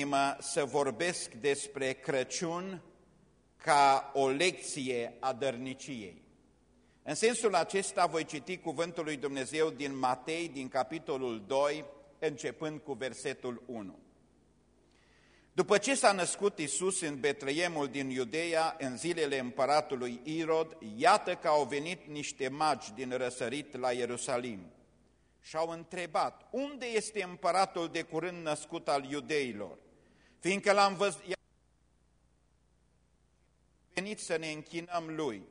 inima să vorbesc despre Crăciun ca o lecție a dărniciei. În sensul acesta voi citi cuvântul lui Dumnezeu din Matei, din capitolul 2, începând cu versetul 1. După ce s-a născut Isus în Betleemul din Iudeea, în zilele împăratului Irod, iată că au venit niște magi din răsărit la Ierusalim și au întrebat, unde este împăratul de curând născut al iudeilor? Fiindcă l-am văzut, venit să ne închinăm lui.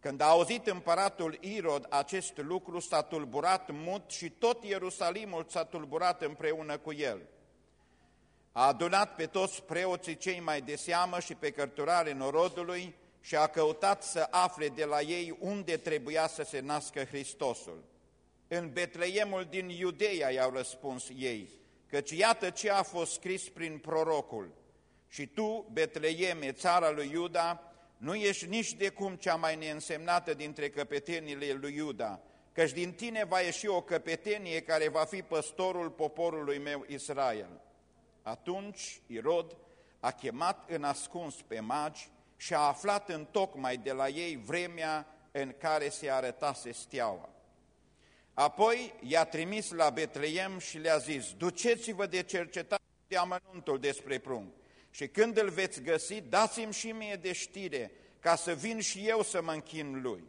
Când a auzit împăratul Irod acest lucru, s-a tulburat mut și tot Ierusalimul s-a tulburat împreună cu el. A adunat pe toți preoții cei mai de seamă și pe cărturare norodului și a căutat să afle de la ei unde trebuia să se nască Hristosul. În Betleemul din Iudeia i-au răspuns ei, căci iată ce a fost scris prin prorocul. Și tu, Betleeme, țara lui Iuda, nu ești nici de cum cea mai neînsemnată dintre căpetenile lui Iuda, căci din tine va ieși o căpetenie care va fi păstorul poporului meu Israel. Atunci Irod a chemat în ascuns pe magi și a aflat în tocmai de la ei vremea în care se arătase steaua. Apoi i-a trimis la Betleem și le-a zis, duceți-vă de cercetat de amănuntul despre prunc și când îl veți găsi, dați-mi și mie de știre, ca să vin și eu să mă închin lui.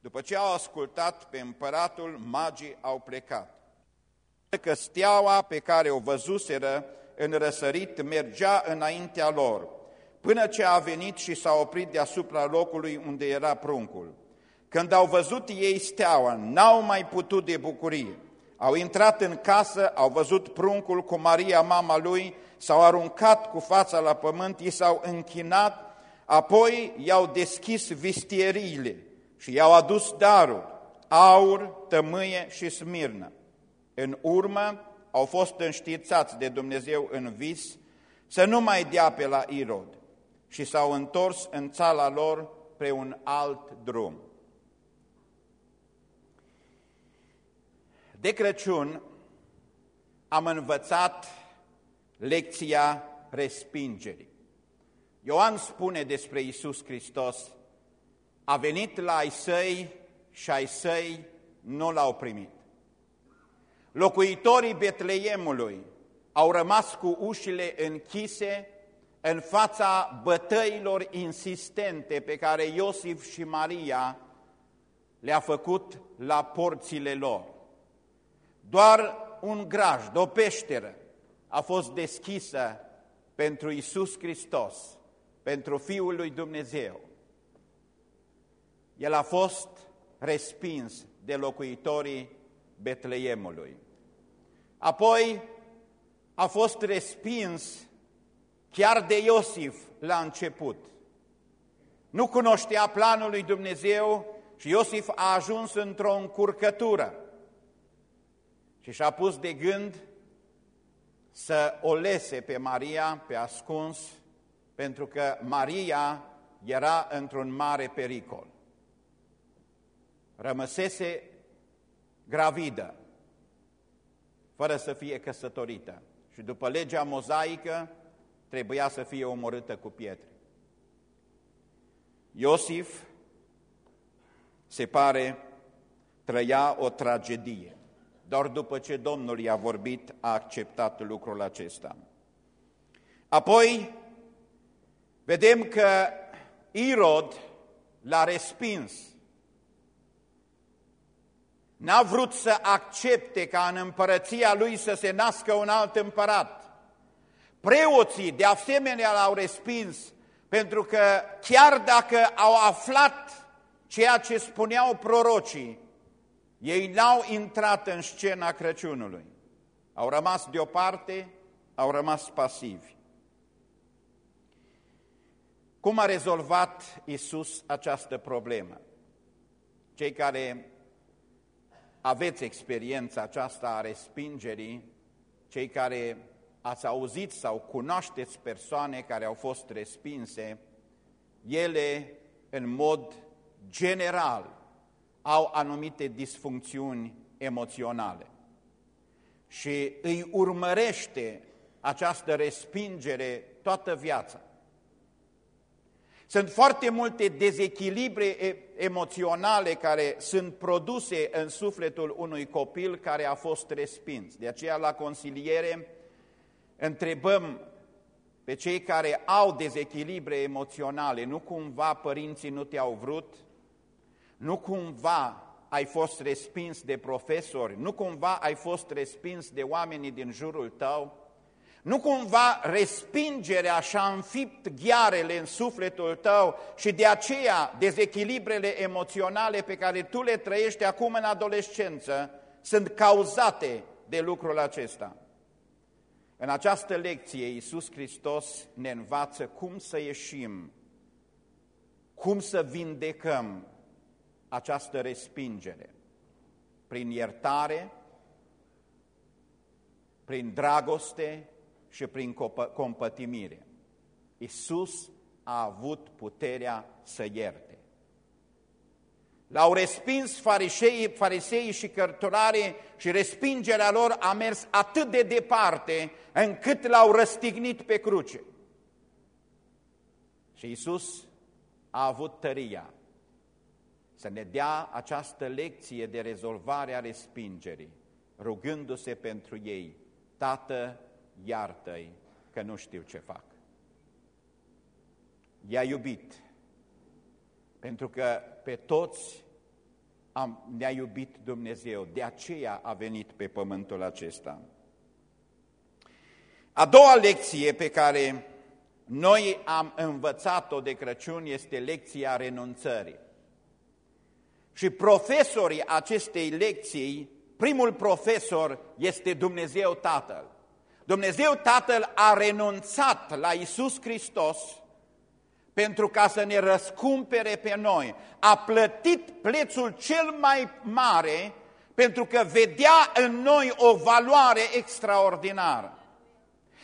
După ce au ascultat pe împăratul, magii au plecat. Că steaua pe care o văzuseră în răsărit mergea înaintea lor, până ce a venit și s-a oprit deasupra locului unde era pruncul. Când au văzut ei steaua, n-au mai putut de bucurie. Au intrat în casă, au văzut pruncul cu Maria, mama lui, s-au aruncat cu fața la pământ, i s-au închinat, apoi i-au deschis vistieriile și i-au adus daruri, aur, tămâie și smirnă. În urmă au fost înștiințați de Dumnezeu în vis să nu mai dea pe la Irod și s-au întors în țala lor pe un alt drum. De Crăciun am învățat lecția respingerii. Ioan spune despre Isus Hristos, a venit la ai săi și ai săi nu l-au primit. Locuitorii Betleemului au rămas cu ușile închise în fața bătăilor insistente pe care Iosif și Maria le-a făcut la porțile lor. Doar un graj, o peșteră, a fost deschisă pentru Isus Hristos, pentru Fiul lui Dumnezeu. El a fost respins de locuitorii Betleemului. Apoi a fost respins chiar de Iosif la început. Nu cunoștea planul lui Dumnezeu și Iosif a ajuns într-o încurcătură și și-a pus de gând să o lese pe Maria pe ascuns, pentru că Maria era într-un mare pericol. Rămăsese gravidă, fără să fie căsătorită și după legea mozaică trebuia să fie omorâtă cu pietre. Iosif, se pare, trăia o tragedie. Doar după ce Domnul i-a vorbit, a acceptat lucrul acesta. Apoi, vedem că Irod l-a respins. N-a vrut să accepte ca în împărăția lui să se nască un alt împărat. Preoții, de asemenea, l-au respins, pentru că chiar dacă au aflat ceea ce spuneau prorocii, ei n-au intrat în scena Crăciunului. Au rămas deoparte, au rămas pasivi. Cum a rezolvat Isus această problemă? Cei care aveți experiența aceasta a respingerii, cei care ați auzit sau cunoașteți persoane care au fost respinse, ele, în mod general, au anumite disfuncțiuni emoționale și îi urmărește această respingere toată viața. Sunt foarte multe dezechilibre emoționale care sunt produse în sufletul unui copil care a fost respins. De aceea la consiliere întrebăm pe cei care au dezechilibre emoționale, nu cumva părinții nu te-au vrut, nu cumva ai fost respins de profesori, nu cumva ai fost respins de oamenii din jurul tău, nu cumva respingerea așa înfipt ghiarele în sufletul tău și de aceea dezechilibrele emoționale pe care tu le trăiești acum în adolescență sunt cauzate de lucrul acesta. În această lecție, Iisus Hristos ne învață cum să ieșim, cum să vindecăm această respingere. Prin iertare, prin dragoste și prin compătimire. Iisus a avut puterea să ierte. L-au respins fariseii, fariseii și cărturarii și respingerea lor a mers atât de departe încât l-au răstignit pe cruce. Și Iisus a avut tăria să ne dea această lecție de rezolvare a respingerii, rugându-se pentru ei, Tată, iartă-i că nu știu ce fac. I-a iubit pentru că pe toți am, ne-a iubit Dumnezeu, de aceea a venit pe pământul acesta. A doua lecție pe care noi am învățat-o de Crăciun este lecția renunțării. Și profesorii acestei lecții, primul profesor este Dumnezeu Tatăl. Dumnezeu Tatăl a renunțat la Isus Hristos pentru ca să ne răscumpere pe noi. A plătit prețul cel mai mare pentru că vedea în noi o valoare extraordinară.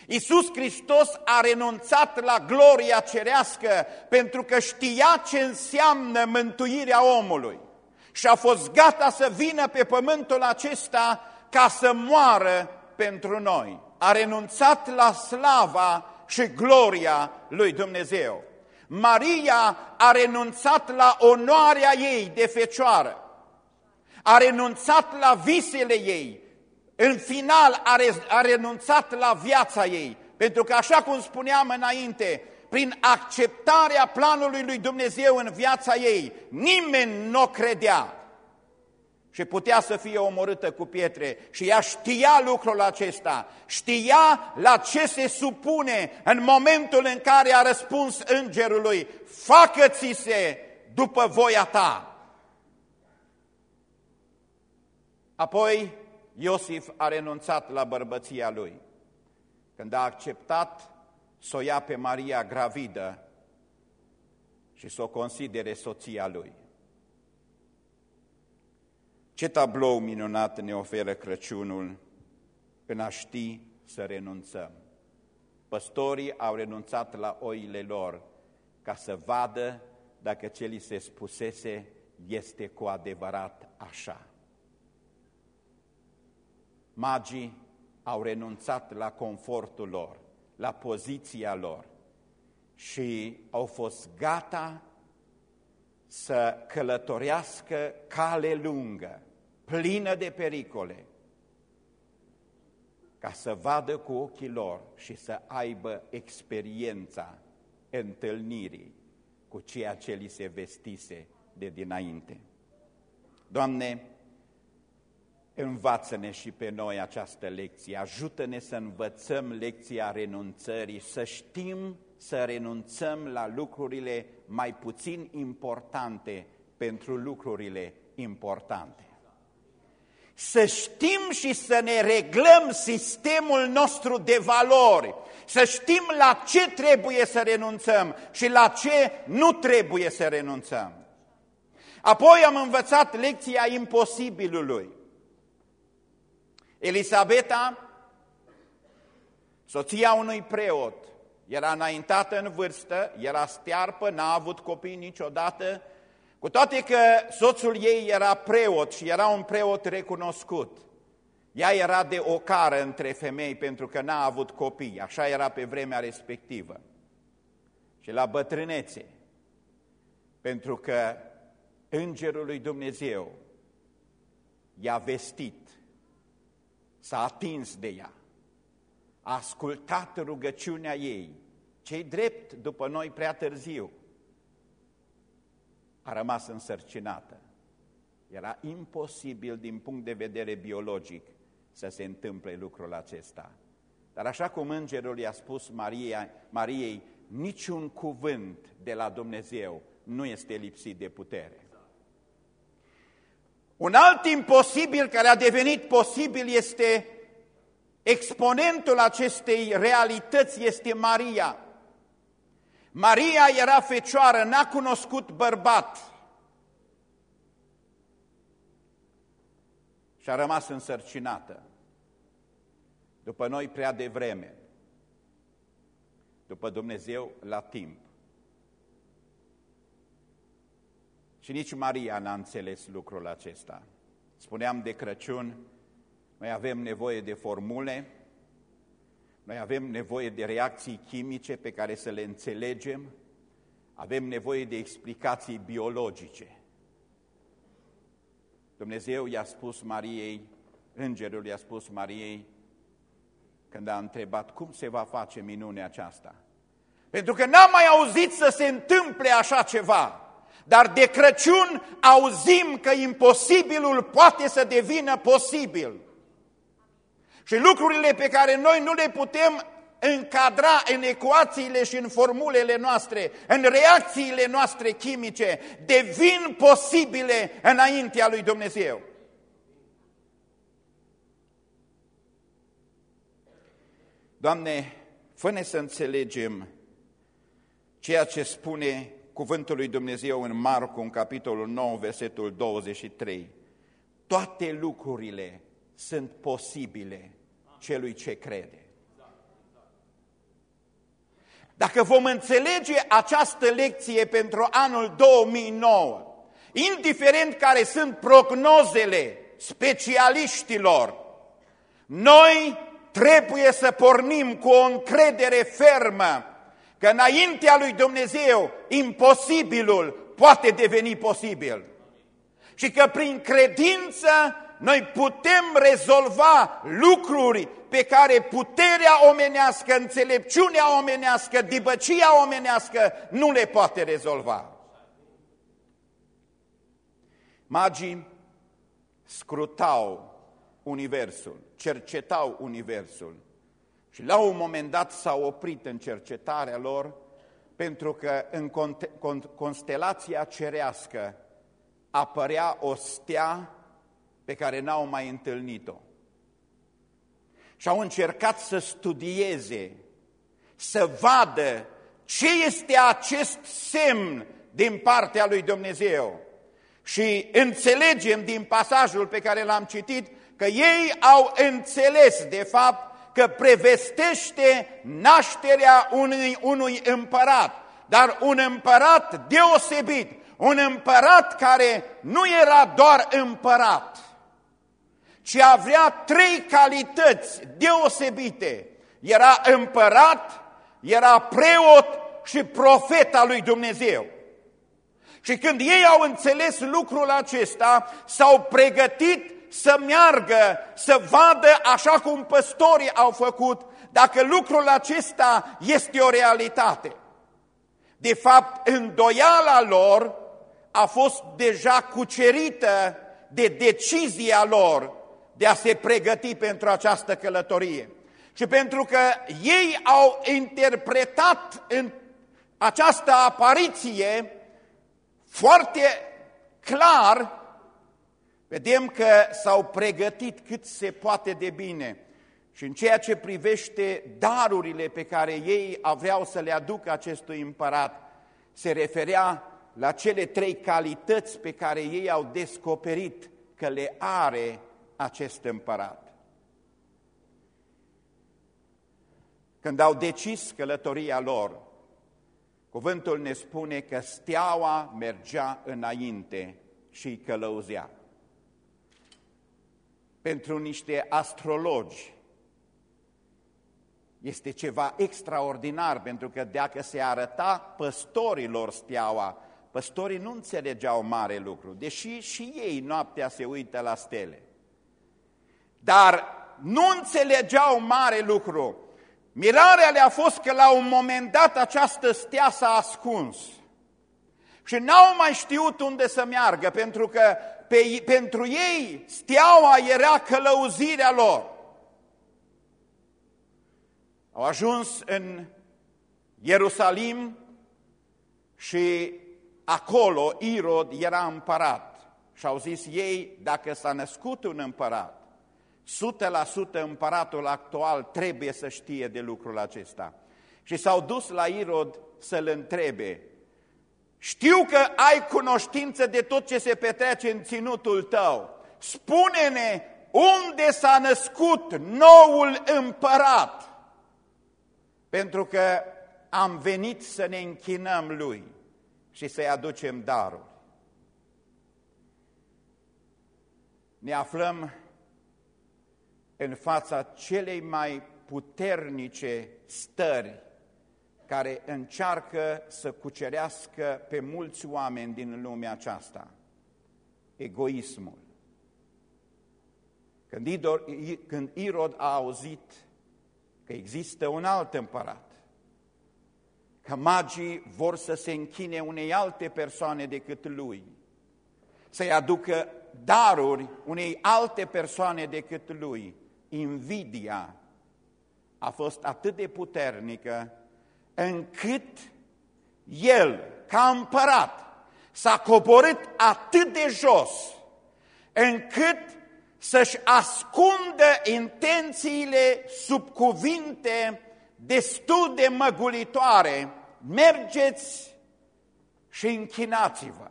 Iisus Hristos a renunțat la gloria cerească pentru că știa ce înseamnă mântuirea omului și a fost gata să vină pe pământul acesta ca să moară pentru noi. A renunțat la slava și gloria lui Dumnezeu. Maria a renunțat la onoarea ei de fecioară, a renunțat la visele ei, în final a, re, a renunțat la viața ei, pentru că așa cum spuneam înainte, prin acceptarea planului lui Dumnezeu în viața ei, nimeni nu o credea și putea să fie omorâtă cu pietre și ea știa lucrul acesta, știa la ce se supune în momentul în care a răspuns îngerului, facă-ți se după voia ta. Apoi Iosif a renunțat la bărbăția lui. Când a acceptat să o ia pe Maria gravidă și să o considere soția lui. Ce tablou minunat ne oferă Crăciunul în a ști să renunțăm. Păstorii au renunțat la oile lor ca să vadă dacă ce li se spusese este cu adevărat așa. Magii au renunțat la confortul lor, la poziția lor și au fost gata să călătorească cale lungă, plină de pericole, ca să vadă cu ochii lor și să aibă experiența întâlnirii cu ceea ce li se vestise de dinainte. Doamne, învață-ne și pe noi această lecție, ajută-ne să învățăm lecția renunțării, să știm să renunțăm la lucrurile mai puțin importante pentru lucrurile importante. Să știm și să ne reglăm sistemul nostru de valori, să știm la ce trebuie să renunțăm și la ce nu trebuie să renunțăm. Apoi am învățat lecția imposibilului. Elisabeta, soția unui preot, era înaintată în vârstă, era stearpă, n-a avut copii niciodată, cu toate că soțul ei era preot și era un preot recunoscut. Ea era de o cară între femei pentru că n-a avut copii, așa era pe vremea respectivă. Și la bătrânețe, pentru că Îngerul lui Dumnezeu i-a vestit, s-a atins de ea, a ascultat rugăciunea ei, cei drept după noi prea târziu, a rămas însărcinată. Era imposibil din punct de vedere biologic să se întâmple lucrul acesta. Dar așa cum îngerul i-a spus Maria, Mariei, niciun cuvânt de la Dumnezeu nu este lipsit de putere. Un alt imposibil care a devenit posibil este exponentul acestei realități este Maria. Maria era fecioară, n-a cunoscut bărbat și a rămas însărcinată. După noi prea devreme, după Dumnezeu la timp. Și nici Maria n-a înțeles lucrul acesta. Spuneam de Crăciun, noi avem nevoie de formule, noi avem nevoie de reacții chimice pe care să le înțelegem, avem nevoie de explicații biologice. Dumnezeu i-a spus Mariei, îngerul i-a spus Mariei, când a întrebat cum se va face minunea aceasta. Pentru că n-am mai auzit să se întâmple așa ceva. Dar de Crăciun auzim că imposibilul poate să devină posibil. Și lucrurile pe care noi nu le putem încadra în ecuațiile și în formulele noastre, în reacțiile noastre chimice, devin posibile înaintea lui Dumnezeu. Doamne, fă să înțelegem ceea ce spune cuvântul lui Dumnezeu în Marcu, în capitolul 9, versetul 23. Toate lucrurile sunt posibile celui ce crede. Dacă vom înțelege această lecție pentru anul 2009, indiferent care sunt prognozele specialiștilor, noi trebuie să pornim cu o încredere fermă că înaintea lui Dumnezeu imposibilul poate deveni posibil. Și că prin credință noi putem rezolva lucruri pe care puterea omenească, înțelepciunea omenească, dibăcia omenească nu le poate rezolva. Magii scrutau universul, cercetau universul și la un moment dat s-au oprit în cercetarea lor pentru că în constelația cerească apărea o stea pe care n-au mai întâlnit-o. Și au încercat să studieze, să vadă ce este acest semn din partea lui Dumnezeu. Și înțelegem din pasajul pe care l-am citit că ei au înțeles de fapt că prevestește nașterea unui, unui împărat, dar un împărat deosebit, un împărat care nu era doar împărat, ci avea trei calități deosebite. Era împărat, era preot și profet al lui Dumnezeu. Și când ei au înțeles lucrul acesta, s-au pregătit să meargă, să vadă așa cum păstorii au făcut, dacă lucrul acesta este o realitate. De fapt, îndoiala lor a fost deja cucerită de decizia lor de a se pregăti pentru această călătorie. Și pentru că ei au interpretat în această apariție foarte clar Vedem că s-au pregătit cât se poate de bine și în ceea ce privește darurile pe care ei aveau să le aducă acestui împărat, se referea la cele trei calități pe care ei au descoperit că le are acest împărat. Când au decis călătoria lor, cuvântul ne spune că steaua mergea înainte și îi călăuzea. Pentru niște astrologi este ceva extraordinar, pentru că dacă se arăta păstorilor steaua, păstorii nu înțelegeau mare lucru, deși și ei noaptea se uită la stele. Dar nu înțelegeau mare lucru. Mirarea le-a fost că la un moment dat această stea s-a ascuns. Și n-au mai știut unde să meargă, pentru că pe, pentru ei steaua era călăuzirea lor. Au ajuns în Ierusalim și acolo Irod era împărat. Și au zis ei, dacă s-a născut un împărat, 100% împăratul actual trebuie să știe de lucrul acesta. Și s-au dus la Irod să-l întrebe, știu că ai cunoștință de tot ce se petrece în ținutul tău. Spune-ne unde s-a născut noul împărat, pentru că am venit să ne închinăm lui și să-i aducem darul. Ne aflăm în fața celei mai puternice stări care încearcă să cucerească pe mulți oameni din lumea aceasta. Egoismul. Când, Idor, când Irod a auzit că există un alt împărat, că magii vor să se închine unei alte persoane decât lui, să-i aducă daruri unei alte persoane decât lui, invidia a fost atât de puternică încât el, ca împărat, s-a coborât atât de jos, încât să-și ascundă intențiile sub cuvinte destul de măgulitoare, mergeți și închinați-vă.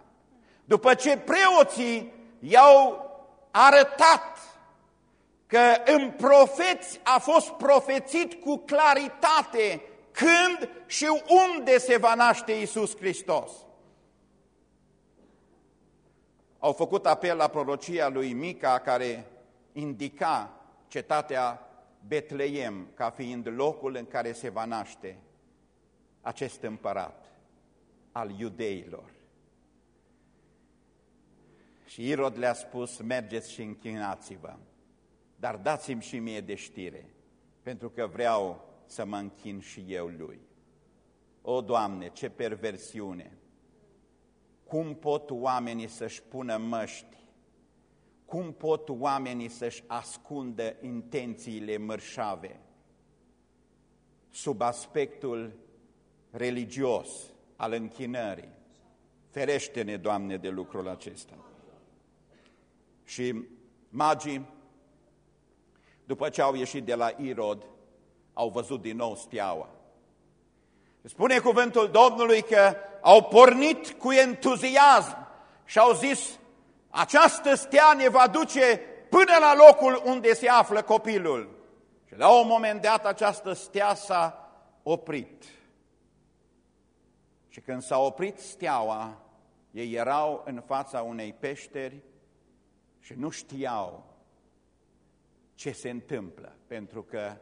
După ce preoții i-au arătat că în profeți a fost profețit cu claritate când și unde se va naște Iisus Hristos. Au făcut apel la prorocia lui Mica care indica cetatea Betleem ca fiind locul în care se va naște acest împărat al iudeilor. Și Irod le-a spus, mergeți și închinați-vă, dar dați-mi și mie de știre, pentru că vreau să mă închin și eu lui. O, Doamne, ce perversiune! Cum pot oamenii să-și pună măști? Cum pot oamenii să-și ascundă intențiile mărșave sub aspectul religios al închinării? Ferește-ne, Doamne, de lucrul acesta. Și magii, după ce au ieșit de la Irod, au văzut din nou steaua. Spune cuvântul Domnului că au pornit cu entuziasm și au zis, această stea ne va duce până la locul unde se află copilul. Și la un moment dat această stea s-a oprit. Și când s-a oprit steaua, ei erau în fața unei peșteri și nu știau ce se întâmplă, pentru că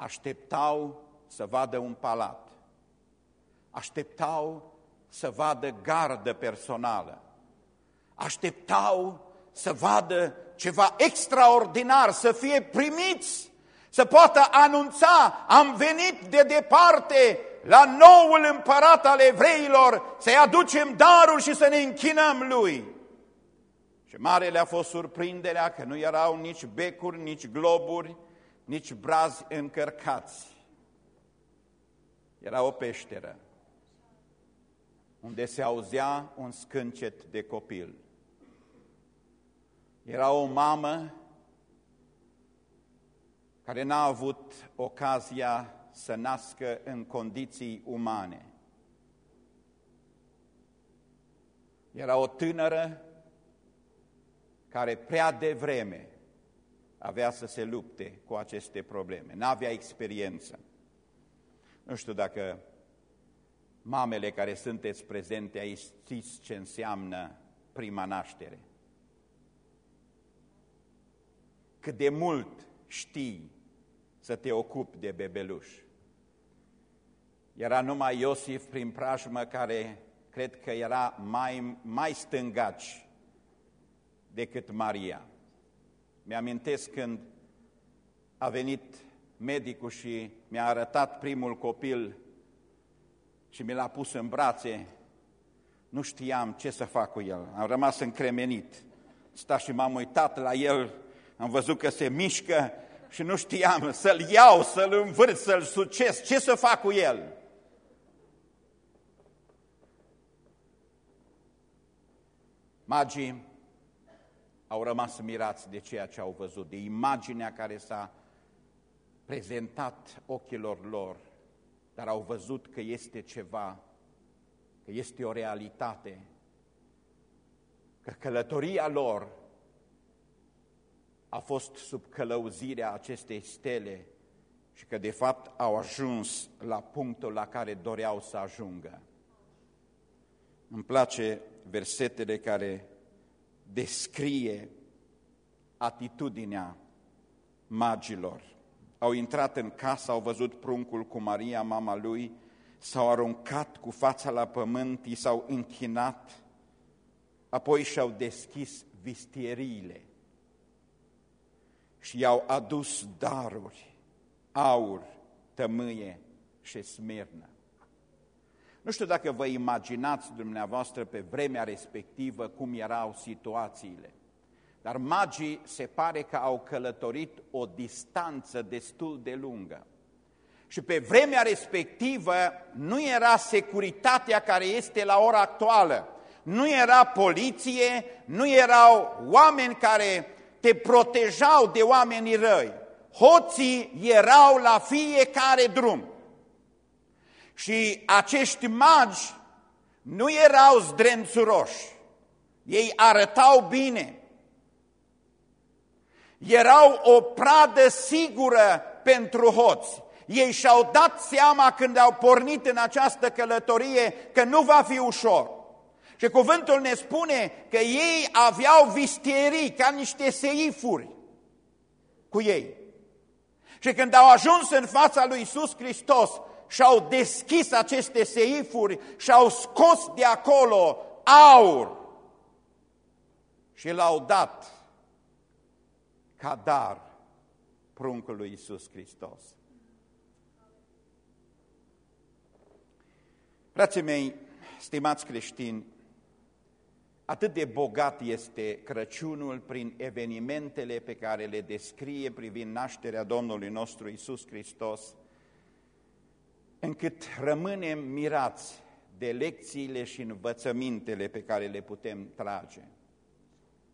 așteptau să vadă un palat, așteptau să vadă gardă personală, așteptau să vadă ceva extraordinar, să fie primiți, să poată anunța, am venit de departe la noul împărat al evreilor, să-i aducem darul și să ne închinăm lui. Și mare le-a fost surprinderea că nu erau nici becuri, nici globuri, nici brazi încărcați. Era o peșteră unde se auzea un scâncet de copil. Era o mamă care n-a avut ocazia să nască în condiții umane. Era o tânără care prea devreme avea să se lupte cu aceste probleme, n-avea experiență. Nu știu dacă mamele care sunteți prezente aici știți ce înseamnă prima naștere. cât de mult știi să te ocupi de bebeluș. Era numai Iosif prin prajmă care cred că era mai, mai stângaci decât Maria. Mi-amintesc când a venit medicul și mi-a arătat primul copil și mi l-a pus în brațe, nu știam ce să fac cu el. Am rămas încremenit. Sta și m-am uitat la el, am văzut că se mișcă și nu știam să-l iau, să-l învârt, să-l succes, ce să fac cu el. Magii au rămas mirați de ceea ce au văzut, de imaginea care s-a prezentat ochilor lor, dar au văzut că este ceva, că este o realitate, că călătoria lor a fost sub călăuzirea acestei stele și că de fapt au ajuns la punctul la care doreau să ajungă. Îmi place versetele care descrie atitudinea magilor. Au intrat în casă, au văzut pruncul cu Maria, mama lui, s-au aruncat cu fața la pământ, i s-au închinat, apoi și-au deschis vistieriile și i-au adus daruri, aur, tămâie și smirnă. Nu știu dacă vă imaginați dumneavoastră pe vremea respectivă cum erau situațiile, dar magii se pare că au călătorit o distanță destul de lungă. Și pe vremea respectivă nu era securitatea care este la ora actuală. Nu era poliție, nu erau oameni care te protejau de oamenii răi. Hoții erau la fiecare drum. Și acești magi nu erau zdrențuroși, ei arătau bine. Erau o pradă sigură pentru hoți. Ei și-au dat seama când au pornit în această călătorie că nu va fi ușor. Și cuvântul ne spune că ei aveau vistierii ca niște seifuri cu ei. Și când au ajuns în fața lui Isus Hristos, și-au deschis aceste seifuri și-au scos de acolo aur și l-au dat ca dar pruncului Iisus Hristos. Frații mei, stimați creștini, atât de bogat este Crăciunul prin evenimentele pe care le descrie privind nașterea Domnului nostru Iisus Hristos, încât rămânem mirați de lecțiile și învățămintele pe care le putem trage.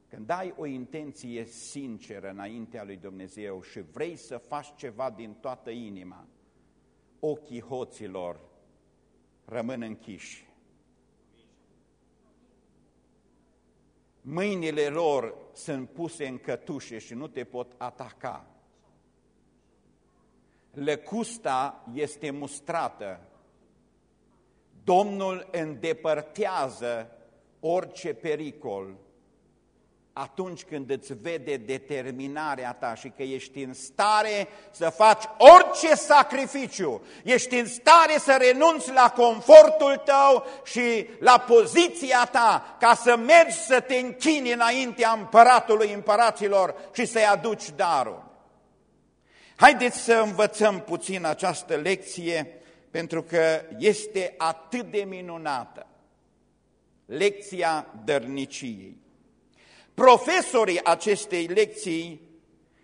Când ai o intenție sinceră înaintea lui Dumnezeu și vrei să faci ceva din toată inima, ochii hoților rămân închiși. Mâinile lor sunt puse în cătușe și nu te pot ataca lăcusta este mustrată. Domnul îndepărtează orice pericol atunci când îți vede determinarea ta și că ești în stare să faci orice sacrificiu, ești în stare să renunți la confortul tău și la poziția ta ca să mergi să te închini înaintea împăratului împăraților și să-i aduci darul. Haideți să învățăm puțin această lecție, pentru că este atât de minunată. Lecția dărniciei. Profesorii acestei lecții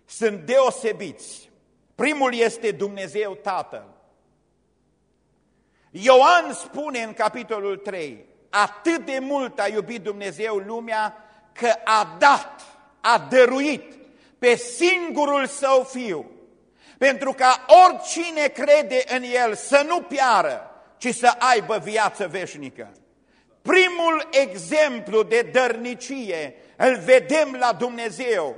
sunt deosebiți. Primul este Dumnezeu Tatăl. Ioan spune în capitolul 3, atât de mult a iubit Dumnezeu lumea că a dat, a dăruit pe singurul său fiu, pentru ca oricine crede în El să nu piară, ci să aibă viață veșnică. Primul exemplu de dărnicie îl vedem la Dumnezeu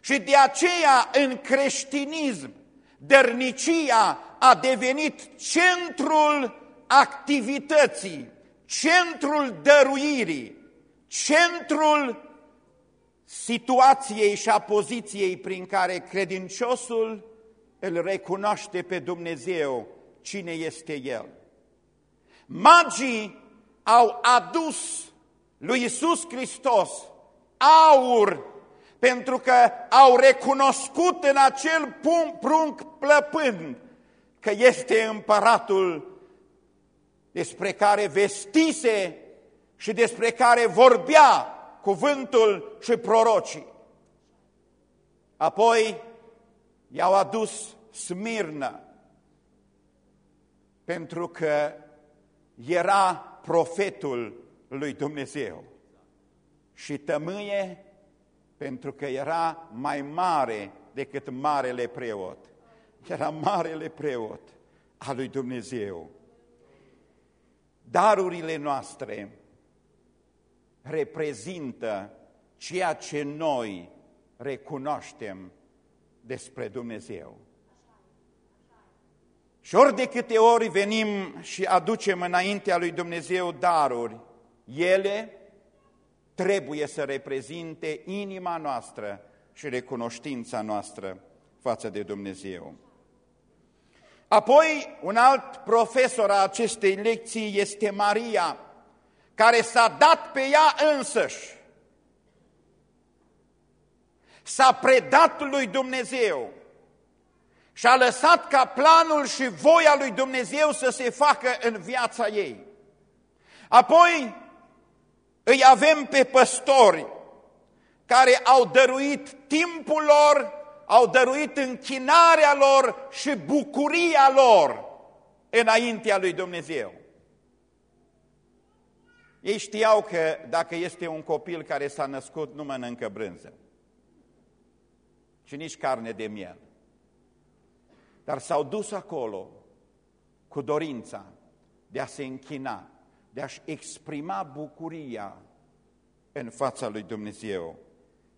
și de aceea în creștinism dărnicia a devenit centrul activității, centrul dăruirii, centrul situației și a poziției prin care credinciosul îl recunoaște pe Dumnezeu cine este El. Magii au adus lui Isus Hristos aur pentru că au recunoscut în acel prunc plăpând că este împăratul despre care vestise și despre care vorbea cuvântul și prorocii. Apoi i-au adus Smirnă, pentru că era profetul lui Dumnezeu. Și tămâie pentru că era mai mare decât marele preot. Era marele preot al lui Dumnezeu. Darurile noastre reprezintă ceea ce noi recunoaștem despre Dumnezeu. Și ori de câte ori venim și aducem înaintea lui Dumnezeu daruri, ele trebuie să reprezinte inima noastră și recunoștința noastră față de Dumnezeu. Apoi, un alt profesor a acestei lecții este Maria, care s-a dat pe ea însăși. S-a predat lui Dumnezeu și a lăsat ca planul și voia lui Dumnezeu să se facă în viața ei. Apoi îi avem pe păstori care au dăruit timpul lor, au dăruit închinarea lor și bucuria lor înaintea lui Dumnezeu. Ei știau că dacă este un copil care s-a născut, nu mănâncă brânză și nici carne de miel. Dar s-au dus acolo cu dorința de a se închina, de a-și exprima bucuria în fața lui Dumnezeu.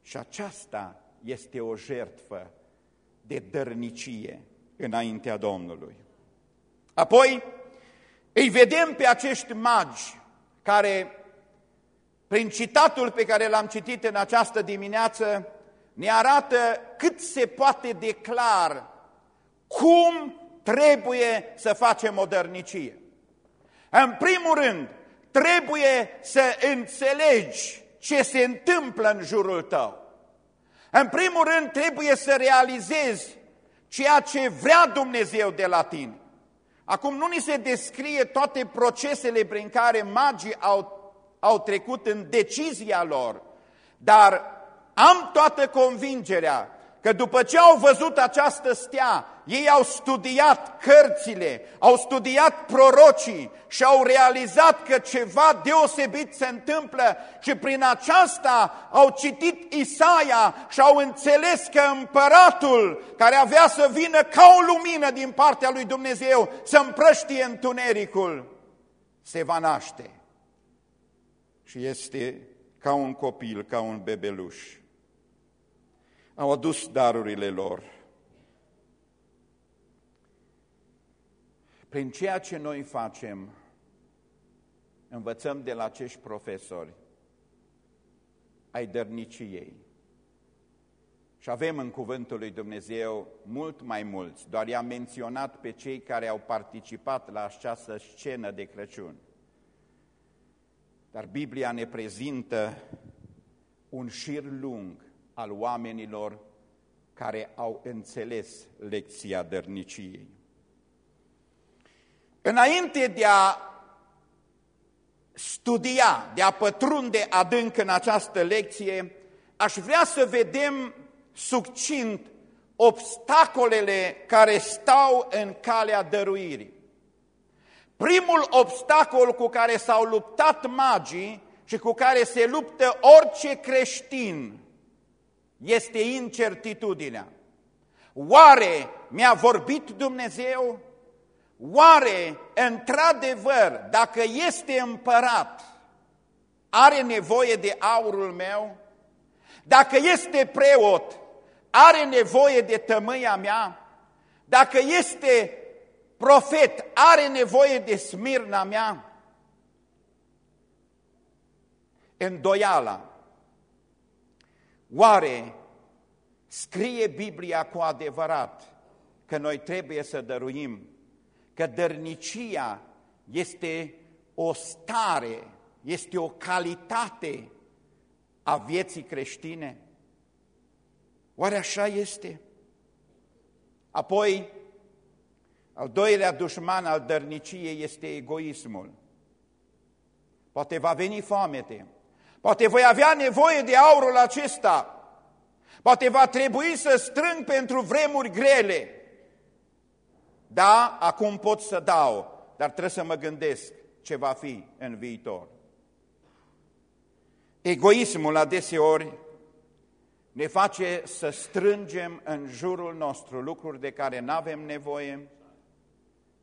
Și aceasta este o jertfă de dărnicie înaintea Domnului. Apoi îi vedem pe acești magi care, prin citatul pe care l-am citit în această dimineață, ne arată cât se poate declar cum trebuie să facem modernicie. În primul rând, trebuie să înțelegi ce se întâmplă în jurul tău. În primul rând, trebuie să realizezi ceea ce vrea Dumnezeu de la tine. Acum nu ni se descrie toate procesele prin care magii au, au trecut în decizia lor, dar am toată convingerea că după ce au văzut această stea, ei au studiat cărțile, au studiat prorocii și au realizat că ceva deosebit se întâmplă și prin aceasta au citit Isaia și au înțeles că împăratul care avea să vină ca o lumină din partea lui Dumnezeu să împrăștie întunericul, se va naște. Și este ca un copil, ca un bebeluș au adus darurile lor. Prin ceea ce noi facem, învățăm de la acești profesori ai dărniciei. Și avem în cuvântul lui Dumnezeu mult mai mulți, doar i-am menționat pe cei care au participat la această scenă de Crăciun. Dar Biblia ne prezintă un șir lung al oamenilor care au înțeles lecția dărniciei. Înainte de a studia, de a pătrunde adânc în această lecție, aș vrea să vedem succint obstacolele care stau în calea dăruirii. Primul obstacol cu care s-au luptat magii și cu care se luptă orice creștin este incertitudinea. Oare mi-a vorbit Dumnezeu? Oare, într-adevăr, dacă este împărat, are nevoie de aurul meu? Dacă este preot, are nevoie de tămâia mea? Dacă este profet, are nevoie de smirna mea? Îndoiala Oare scrie Biblia cu adevărat că noi trebuie să dăruim, că dărnicia este o stare, este o calitate a vieții creștine? Oare așa este? Apoi, al doilea dușman al dărniciei este egoismul. Poate va veni foamete, poate voi avea nevoie de aurul acesta, poate va trebui să strâng pentru vremuri grele. Da, acum pot să dau, dar trebuie să mă gândesc ce va fi în viitor. Egoismul adeseori ne face să strângem în jurul nostru lucruri de care nu avem nevoie,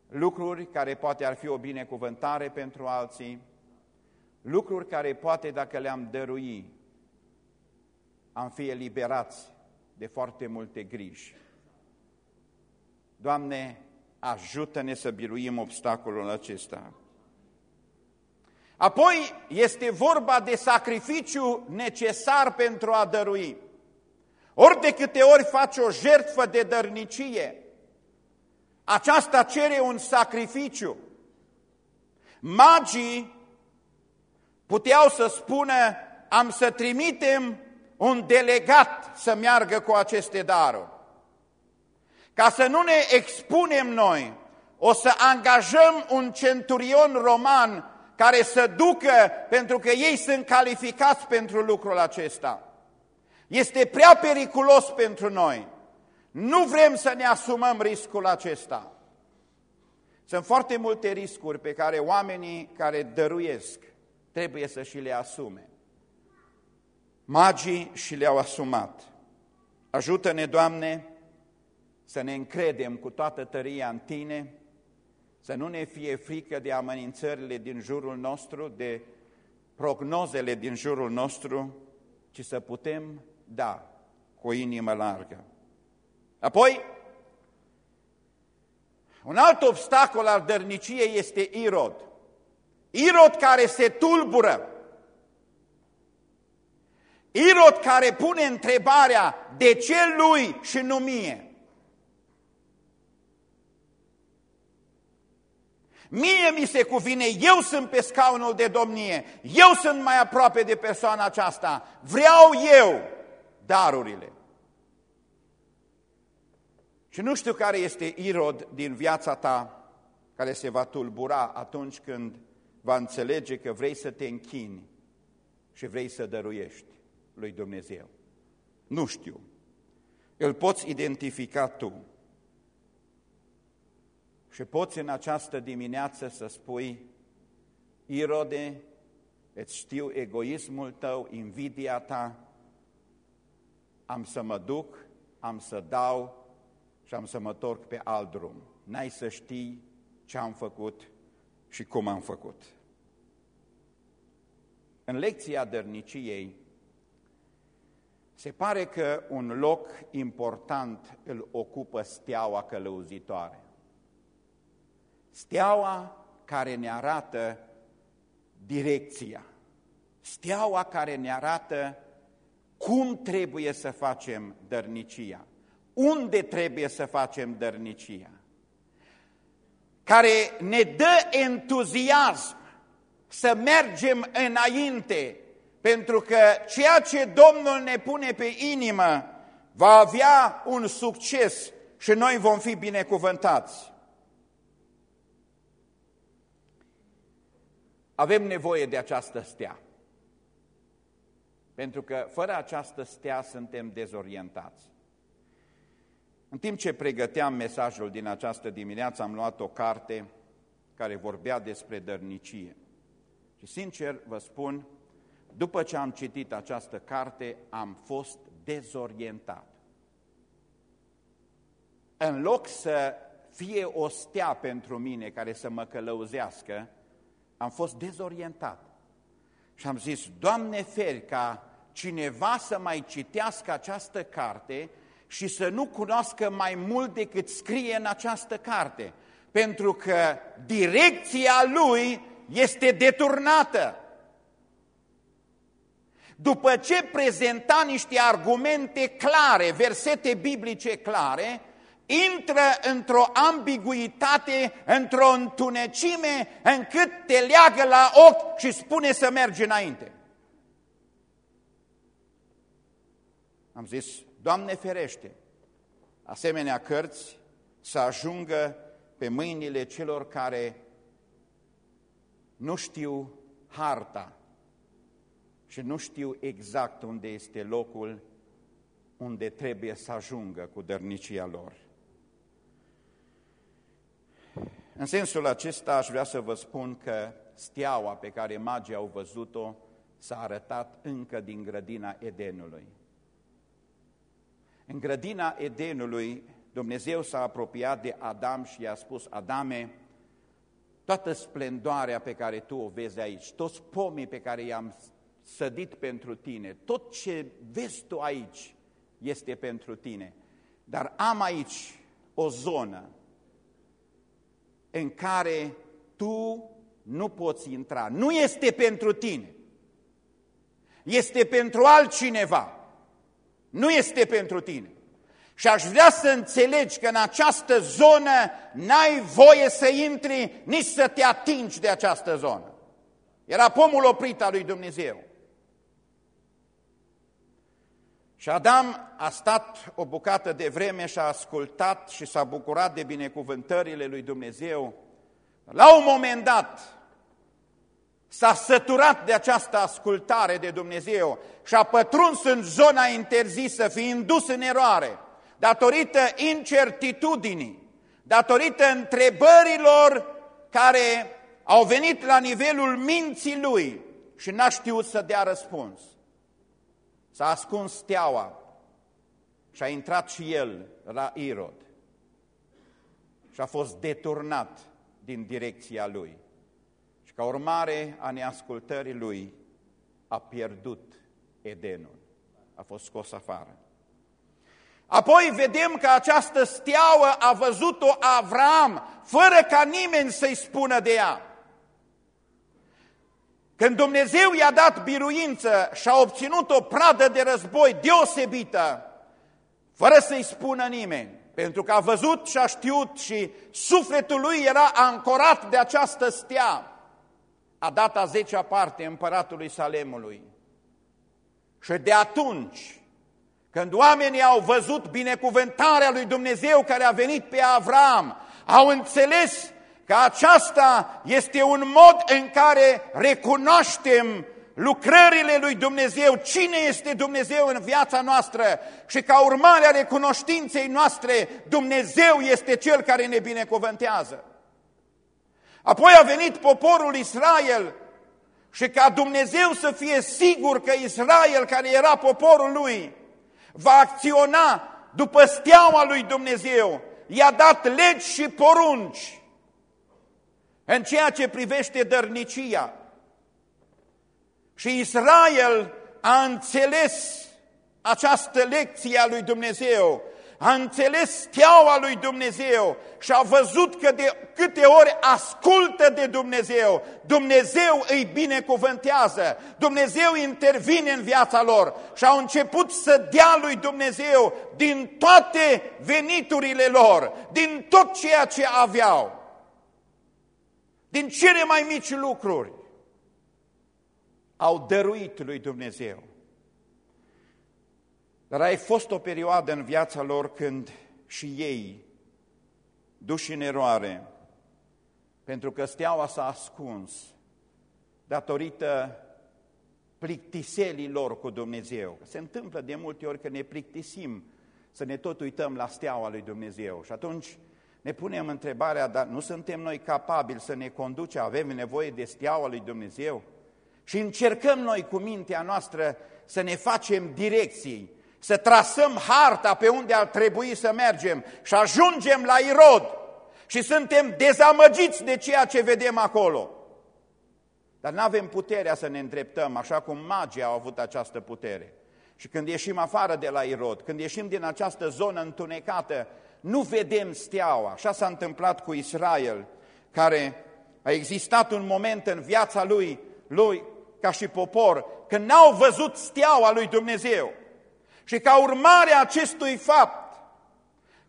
lucruri care poate ar fi o binecuvântare pentru alții, lucruri care poate dacă le-am dărui, am fi eliberați de foarte multe griji. Doamne, ajută-ne să biruim obstacolul acesta. Apoi este vorba de sacrificiu necesar pentru a dărui. Ori de câte ori faci o jertfă de dărnicie, aceasta cere un sacrificiu. Magii puteau să spună, am să trimitem un delegat să meargă cu aceste daruri. Ca să nu ne expunem noi, o să angajăm un centurion roman care să ducă, pentru că ei sunt calificați pentru lucrul acesta. Este prea periculos pentru noi. Nu vrem să ne asumăm riscul acesta. Sunt foarte multe riscuri pe care oamenii care dăruiesc trebuie să și le asume. Magii și le-au asumat. Ajută-ne, Doamne, să ne încredem cu toată tăria în Tine, să nu ne fie frică de amenințările din jurul nostru, de prognozele din jurul nostru, ci să putem da cu o inimă largă. Apoi, un alt obstacol al dărniciei este Irod. Irod care se tulbură. Irod care pune întrebarea de ce lui și nu mie. Mie mi se cuvine, eu sunt pe scaunul de domnie, eu sunt mai aproape de persoana aceasta, vreau eu darurile. Și nu știu care este irod din viața ta care se va tulbura atunci când va înțelege că vrei să te închini și vrei să dăruiești lui Dumnezeu. Nu știu. Îl poți identifica tu. Și poți în această dimineață să spui, Irode, îți știu egoismul tău, invidia ta, am să mă duc, am să dau și am să mă torc pe alt drum. N-ai să știi ce am făcut și cum am făcut. În lecția dărniciei, se pare că un loc important îl ocupă steaua călăuzitoare. Steaua care ne arată direcția. Steaua care ne arată cum trebuie să facem dărnicia. Unde trebuie să facem dărnicia. Care ne dă entuziasm să mergem înainte, pentru că ceea ce Domnul ne pune pe inimă va avea un succes și noi vom fi binecuvântați. Avem nevoie de această stea. Pentru că fără această stea suntem dezorientați. În timp ce pregăteam mesajul din această dimineață, am luat o carte care vorbea despre dărnicie. Și sincer vă spun, după ce am citit această carte, am fost dezorientat. În loc să fie o stea pentru mine care să mă călăuzească, am fost dezorientat. Și am zis, Doamne feri ca cineva să mai citească această carte și să nu cunoască mai mult decât scrie în această carte, pentru că direcția lui este deturnată. după ce prezenta niște argumente clare, versete biblice clare, intră într-o ambiguitate, într-o întunecime, încât te leagă la ochi și spune să mergi înainte. Am zis, Doamne ferește, asemenea cărți să ajungă pe mâinile celor care nu știu harta și nu știu exact unde este locul unde trebuie să ajungă cu dărnicia lor. În sensul acesta aș vrea să vă spun că steaua pe care magii au văzut-o s-a arătat încă din grădina Edenului. În grădina Edenului, Dumnezeu s-a apropiat de Adam și i-a spus, Adame, toată splendoarea pe care tu o vezi aici, toți pomii pe care i-am sădit pentru tine, tot ce vezi tu aici este pentru tine. Dar am aici o zonă în care tu nu poți intra. Nu este pentru tine. Este pentru altcineva. Nu este pentru tine. Și aș vrea să înțelegi că în această zonă n-ai voie să intri, nici să te atingi de această zonă. Era pomul oprit al lui Dumnezeu. Și Adam a stat o bucată de vreme și a ascultat și s-a bucurat de binecuvântările lui Dumnezeu. La un moment dat s-a săturat de această ascultare de Dumnezeu și a pătruns în zona interzisă, fiind dus în eroare, datorită incertitudinii, datorită întrebărilor care au venit la nivelul minții lui și n-a știut să dea răspuns. S-a ascuns steaua și a intrat și el la Irod și a fost deturnat din direcția lui. Și ca urmare a neascultării lui a pierdut Edenul, a fost scos afară. Apoi vedem că această steaua a văzut-o Avram, fără ca nimeni să-i spună de ea. Când Dumnezeu i-a dat biruință și a obținut o pradă de război deosebită, fără să-i spună nimeni, pentru că a văzut și a știut și sufletul lui era ancorat de această stea, a dat a zecea parte împăratului Salemului. Și de atunci, când oamenii au văzut binecuvântarea lui Dumnezeu care a venit pe Avram, au înțeles că aceasta este un mod în care recunoaștem lucrările lui Dumnezeu, cine este Dumnezeu în viața noastră și ca urmare a recunoștinței noastre, Dumnezeu este Cel care ne binecuvântează. Apoi a venit poporul Israel și ca Dumnezeu să fie sigur că Israel, care era poporul lui, va acționa după steaua lui Dumnezeu, i-a dat legi și porunci în ceea ce privește dărnicia. Și Israel a înțeles această lecție a lui Dumnezeu, a înțeles steaua lui Dumnezeu și a văzut că de câte ori ascultă de Dumnezeu, Dumnezeu îi binecuvântează, Dumnezeu intervine în viața lor și au început să dea lui Dumnezeu din toate veniturile lor, din tot ceea ce aveau din cele mai mici lucruri, au dăruit lui Dumnezeu. Dar ai fost o perioadă în viața lor când și ei, duși în eroare, pentru că steaua s-a ascuns datorită plictiselii lor cu Dumnezeu. Se întâmplă de multe ori că ne plictisim să ne tot uităm la steaua lui Dumnezeu și atunci ne punem întrebarea, dar nu suntem noi capabili să ne conduce, avem nevoie de steaua lui Dumnezeu? Și încercăm noi cu mintea noastră să ne facem direcții, să trasăm harta pe unde ar trebui să mergem și ajungem la Irod și suntem dezamăgiți de ceea ce vedem acolo. Dar nu avem puterea să ne îndreptăm așa cum magii au avut această putere. Și când ieșim afară de la Irod, când ieșim din această zonă întunecată, nu vedem steaua. Așa s-a întâmplat cu Israel, care a existat un moment în viața lui, lui ca și popor, că n-au văzut steaua lui Dumnezeu. Și ca urmare a acestui fapt,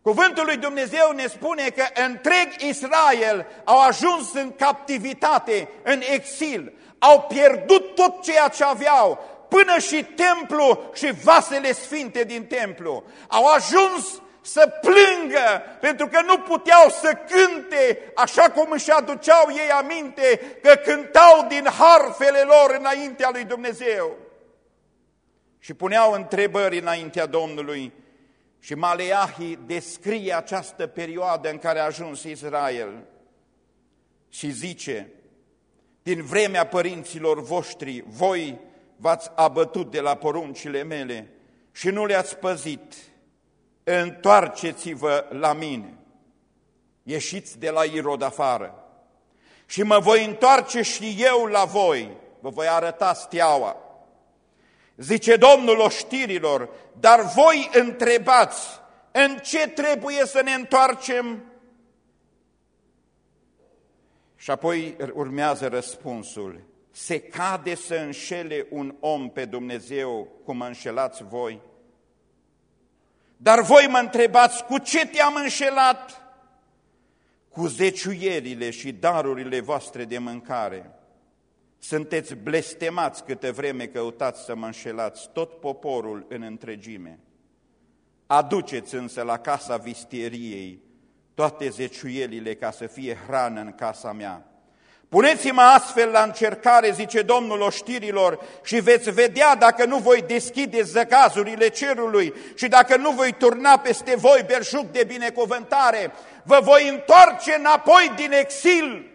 cuvântul lui Dumnezeu ne spune că întreg Israel au ajuns în captivitate, în exil, au pierdut tot ceea ce aveau, până și templu și vasele sfinte din templu. Au ajuns să plângă, pentru că nu puteau să cânte așa cum își aduceau ei aminte că cântau din harfele lor înaintea lui Dumnezeu. Și puneau întrebări înaintea Domnului. Și Maleahi descrie această perioadă în care a ajuns Israel. Și zice, din vremea părinților voștri, voi v-ați abătut de la poruncile mele și nu le-ați păzit, întoarceți-vă la mine, ieșiți de la Irod afară. Și mă voi întoarce și eu la voi, vă voi arăta steaua. Zice Domnul oștirilor, dar voi întrebați, în ce trebuie să ne întoarcem? Și apoi urmează răspunsul, se cade să înșele un om pe Dumnezeu cum mă înșelați voi? Dar voi mă întrebați, cu ce te-am înșelat? Cu zeciuierile și darurile voastre de mâncare. Sunteți blestemați câte vreme căutați să mă înșelați tot poporul în întregime. Aduceți însă la casa vistieriei toate zeciuielile ca să fie hrană în casa mea. Puneți-mă astfel la încercare, zice Domnul oștirilor, și veți vedea dacă nu voi deschide zăcazurile cerului și dacă nu voi turna peste voi berșuc de binecuvântare, vă voi întoarce înapoi din exil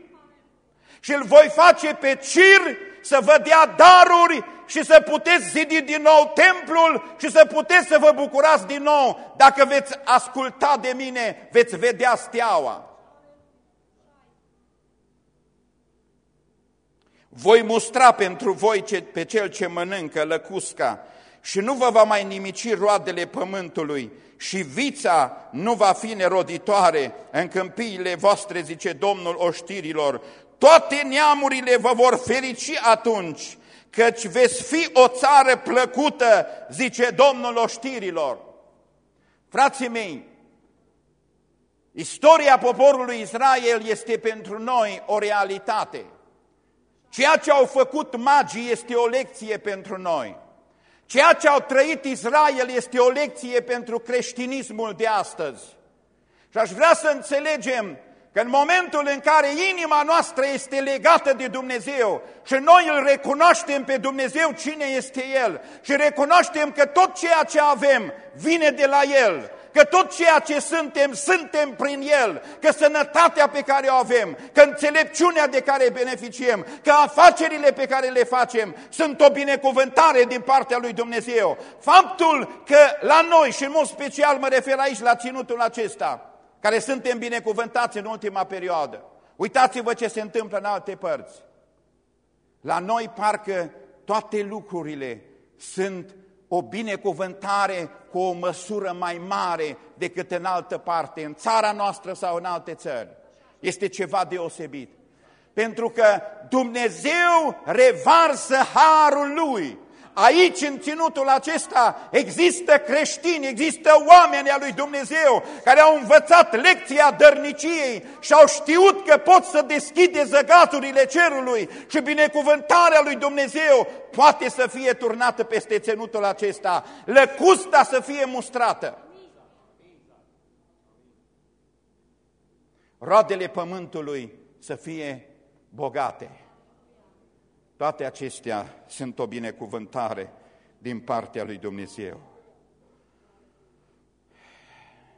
și îl voi face pe Cir să vă dea daruri și să puteți zidi din nou templul și să puteți să vă bucurați din nou. Dacă veți asculta de mine, veți vedea steaua. Voi mustra pentru voi pe cel ce mănâncă lăcusca și nu vă va mai nimici roadele pământului și vița nu va fi neroditoare în câmpiile voastre, zice Domnul oștirilor. Toate neamurile vă vor ferici atunci, căci veți fi o țară plăcută, zice Domnul oștirilor. Frații mei, istoria poporului Israel este pentru noi o realitate. Ceea ce au făcut magii este o lecție pentru noi. Ceea ce au trăit Israel este o lecție pentru creștinismul de astăzi. Și aș vrea să înțelegem că în momentul în care inima noastră este legată de Dumnezeu și noi îl recunoaștem pe Dumnezeu cine este El și recunoaștem că tot ceea ce avem vine de la El, că tot ceea ce suntem, suntem prin El, că sănătatea pe care o avem, că înțelepciunea de care beneficiem, că afacerile pe care le facem sunt o binecuvântare din partea lui Dumnezeu. Faptul că la noi, și în mod special mă refer aici la ținutul acesta, care suntem binecuvântați în ultima perioadă, uitați-vă ce se întâmplă în alte părți. La noi parcă toate lucrurile sunt o binecuvântare cu o măsură mai mare decât în altă parte, în țara noastră sau în alte țări. Este ceva deosebit. Pentru că Dumnezeu revarsă harul Lui Aici, în ținutul acesta, există creștini, există oameni al lui Dumnezeu care au învățat lecția dărniciei și au știut că pot să deschide zăgaturile cerului și binecuvântarea lui Dumnezeu poate să fie turnată peste ținutul acesta, lăcusta să fie mustrată. Roadele pământului să fie bogate. Toate acestea sunt o binecuvântare din partea lui Dumnezeu.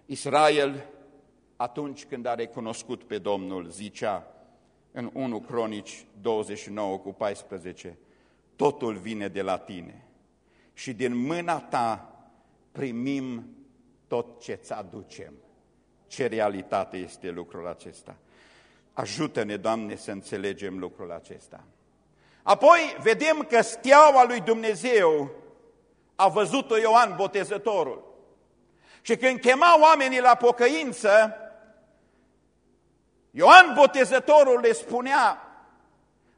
Israel, atunci când a recunoscut pe Domnul, zicea în 1 Cronici 29 cu 14, totul vine de la tine și din mâna ta primim tot ce-ți aducem. Ce realitate este lucrul acesta! Ajută-ne, Doamne, să înțelegem lucrul acesta. Apoi vedem că steaua lui Dumnezeu a văzut-o Ioan Botezătorul. Și când chema oamenii la pocăință, Ioan Botezătorul le spunea,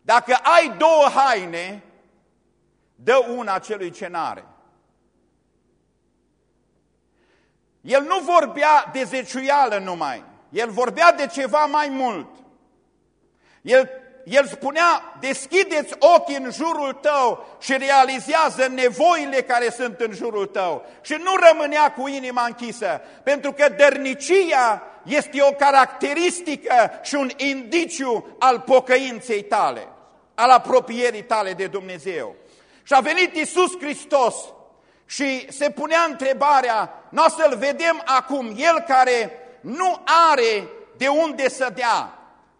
dacă ai două haine, dă una celui ce n-are. El nu vorbea de zeciuială numai, el vorbea de ceva mai mult. El, el spunea, deschideți ochii în jurul tău și realizează nevoile care sunt în jurul tău. Și nu rămânea cu inima închisă, pentru că dărnicia este o caracteristică și un indiciu al pocăinței tale, al apropierii tale de Dumnezeu. Și a venit Iisus Hristos și se punea întrebarea, noi să-L vedem acum, El care nu are de unde să dea.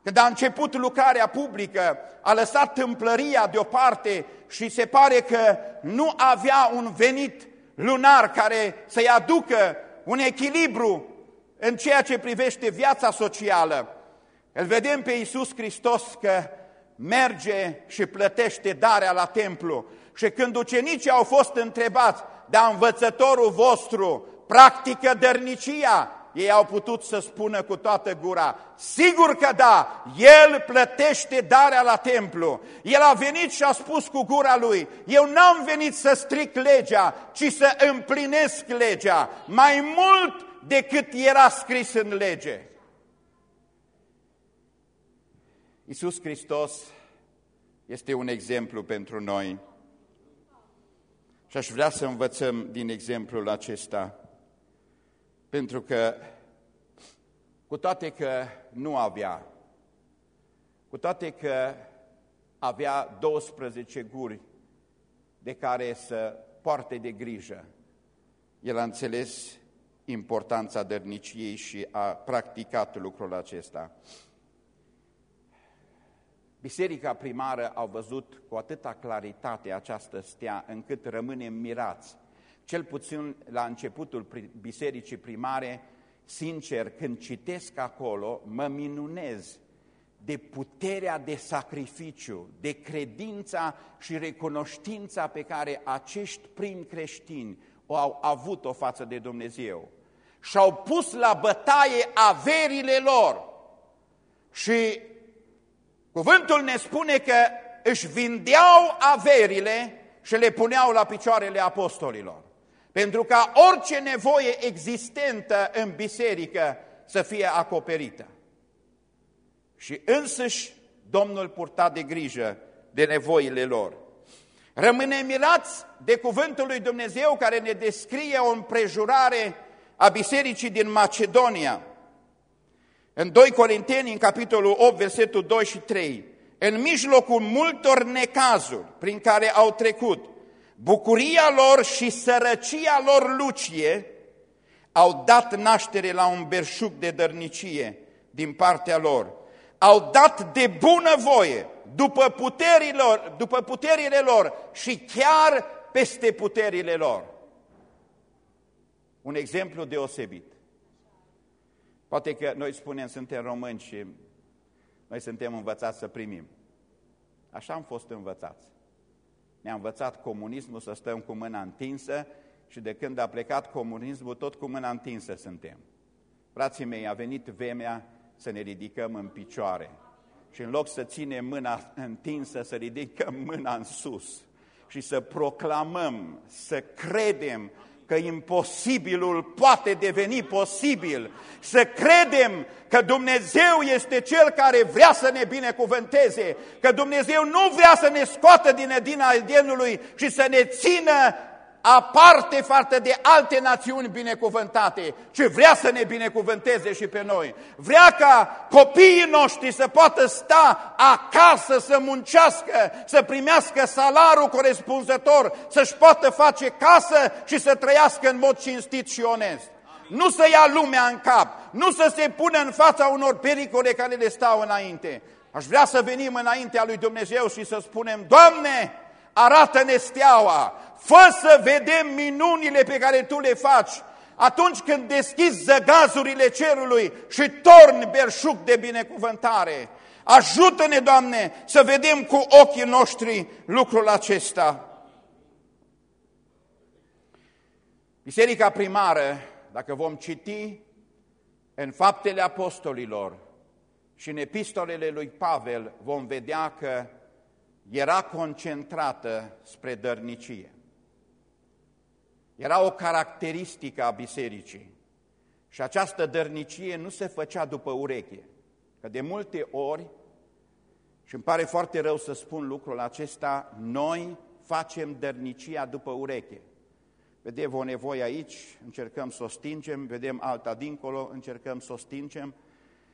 Când a început lucrarea publică, a lăsat tâmplăria deoparte și se pare că nu avea un venit lunar care să-i aducă un echilibru în ceea ce privește viața socială. Îl vedem pe Iisus Hristos că merge și plătește darea la templu. Și când ucenicii au fost întrebați, dar învățătorul vostru practică dărnicia, ei au putut să spună cu toată gura, sigur că da, El plătește darea la templu. El a venit și a spus cu gura lui, eu n-am venit să stric legea, ci să împlinesc legea, mai mult decât era scris în lege. Iisus Hristos este un exemplu pentru noi și aș vrea să învățăm din exemplul acesta, pentru că cu toate că nu avea, cu toate că avea 12 guri de care să poarte de grijă, el a înțeles importanța dărniciei și a practicat lucrul acesta. Biserica primară a văzut cu atâta claritate această stea încât rămânem mirați. Cel puțin la începutul bisericii primare, sincer, când citesc acolo, mă minunez de puterea de sacrificiu, de credința și recunoștința pe care acești primi creștini o au avut-o față de Dumnezeu. Și-au pus la bătaie averile lor și Cuvântul ne spune că își vindeau averile și le puneau la picioarele apostolilor. Pentru ca orice nevoie existentă în biserică să fie acoperită. Și însăși Domnul purta de grijă de nevoile lor. Rămâne mirați de cuvântul lui Dumnezeu care ne descrie o împrejurare a bisericii din Macedonia. În 2 Corinteni, în capitolul 8, versetul 2 și 3, în mijlocul multor necazuri prin care au trecut, bucuria lor și sărăcia lor lucie au dat naștere la un berșuc de dărnicie din partea lor. Au dat de bună voie, după puterile lor, după puterile lor și chiar peste puterile lor. Un exemplu deosebit. Poate că noi spunem, suntem români și noi suntem învățați să primim. Așa am fost învățați. Ne-a învățat comunismul să stăm cu mâna întinsă și de când a plecat comunismul, tot cu mâna întinsă suntem. Frații mei, a venit vremea să ne ridicăm în picioare și în loc să ținem mâna întinsă, să ridicăm mâna în sus și să proclamăm, să credem că imposibilul poate deveni posibil, să credem că Dumnezeu este Cel care vrea să ne binecuvânteze, că Dumnezeu nu vrea să ne scoată din Edina Edenului și să ne țină aparte față de alte națiuni binecuvântate, ci vrea să ne binecuvânteze și pe noi. Vrea ca copiii noștri să poată sta acasă, să muncească, să primească salarul corespunzător, să-și poată face casă și să trăiască în mod cinstit și onest. Nu să ia lumea în cap, nu să se pună în fața unor pericole care le stau înainte. Aș vrea să venim înaintea lui Dumnezeu și să spunem, Doamne, arată-ne steaua, fă să vedem minunile pe care Tu le faci, atunci când deschizi zăgazurile cerului și torni berșuc de binecuvântare. Ajută-ne, Doamne, să vedem cu ochii noștri lucrul acesta. Biserica primară, dacă vom citi în faptele apostolilor și în epistolele lui Pavel, vom vedea că era concentrată spre dărnicie. Era o caracteristică a bisericii. Și această dărnicie nu se făcea după ureche. Că de multe ori, și îmi pare foarte rău să spun lucrul acesta, noi facem dărnicia după ureche. Vedem o nevoie aici, încercăm să o stingem, vedem alta dincolo, încercăm să o stingem